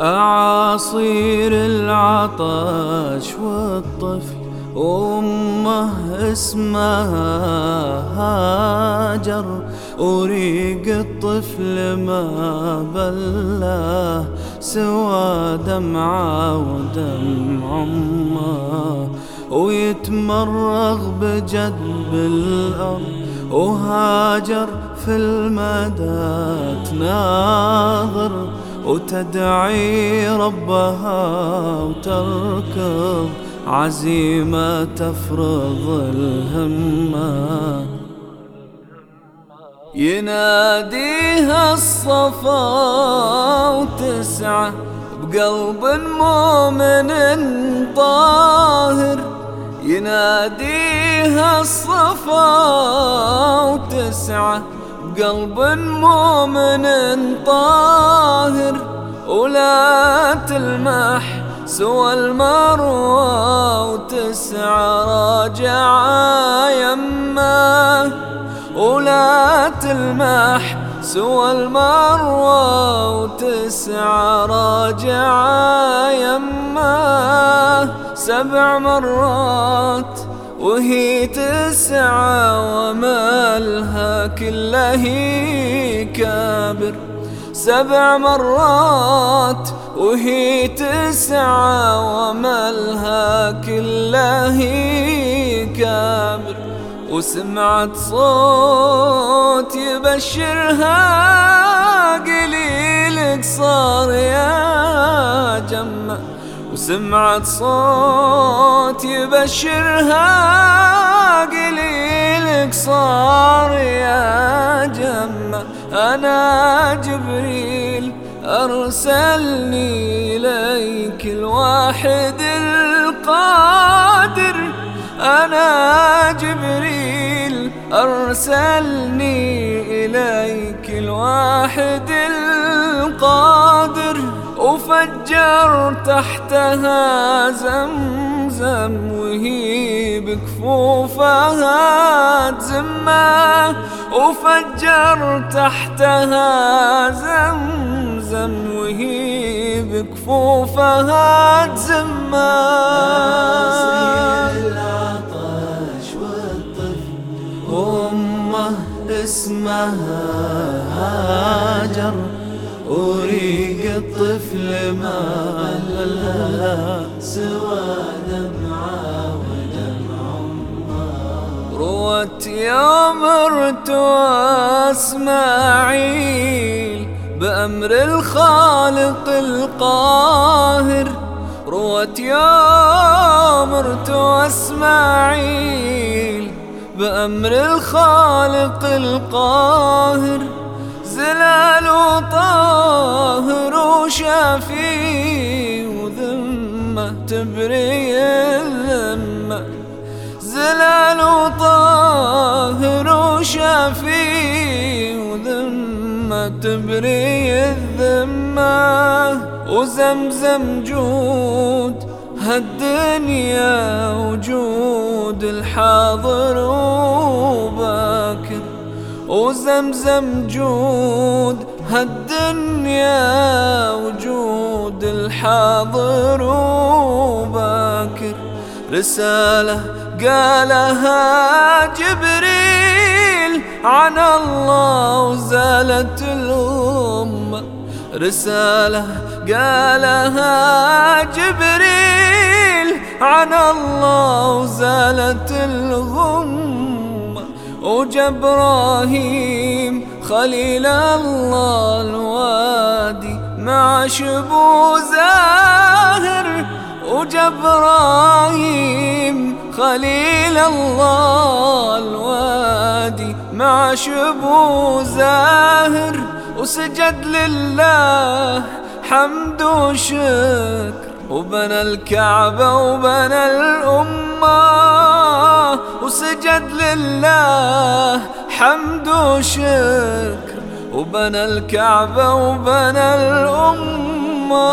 أعاصير العطش والطفل أمه اسمها هاجر وريق الطفل ما بلاه سوى دمعة ودمع أمه ويتمرغ بجد بالأرض وهاجر في المدى تناظر وتدعي ربها وتركض. عزيمة تفرض الهمة يناديها الصفا وتسعى بقلب مؤمن طاهر. يناديها الصفا وتسعى بقلب مؤمن طاهر. ولا تلمح سوى المروى وتسعى راجعة يمه. ولا تلمح سوى المروى وتسعى راجعة يمه. سبع مرات وهي تسعى ومالها كله كابر سبع مرات وهي تسعى ومالها كله كابر وسمعت صوت يبشرها قليلك صار يا جمة. وسمعت صوت يبشرها قليلك صار جمة أنا جبريل أرسلني إليك الواحد القادر. أنا جبريل أرسلني إليك الواحد القادر. وفجر تحتها زمزم وهي بكفوفها تزمه وفجر تحتها زمزم وهي بكفوفها تزمه والطفل اسمها الطفل ما لها سوى دمعة ودمع روت يوم ارتوى اسماعيل بأمر الخالق القاهر. روت يوم ارتوى اسماعيل بأمر الخالق القاهر. زلال وطاهر وشافي وذمة تبري الذمة. زلال وطاهر وشافي وذمة تبري الذمة. وزمزم جود هالدنيا وجود الحاضر وباكر. وزمزم جود هالدنيا وجود الحاضر وباكر رسالة قالها جبريل عن الله وزالت الأمة. رسالة قالها جبريل عن الله وزالت الغمة. وجبراهيم خليل الله الوادي مع شبو زاهر وجبراهيم خليل الله الوادي مع شبو زاهر وسجد لله حمد وشكر وبنى الكعبة وبنى الأمة. وسجد لله حمد وشكر وبنى الكعبة وبنى الأمة.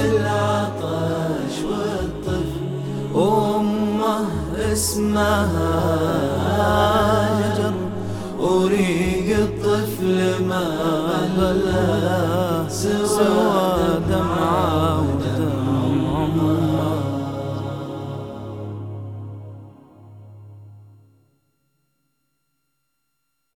العطش والطفل أمة اسمها هاجر وريق الطفل ما بلى سواه.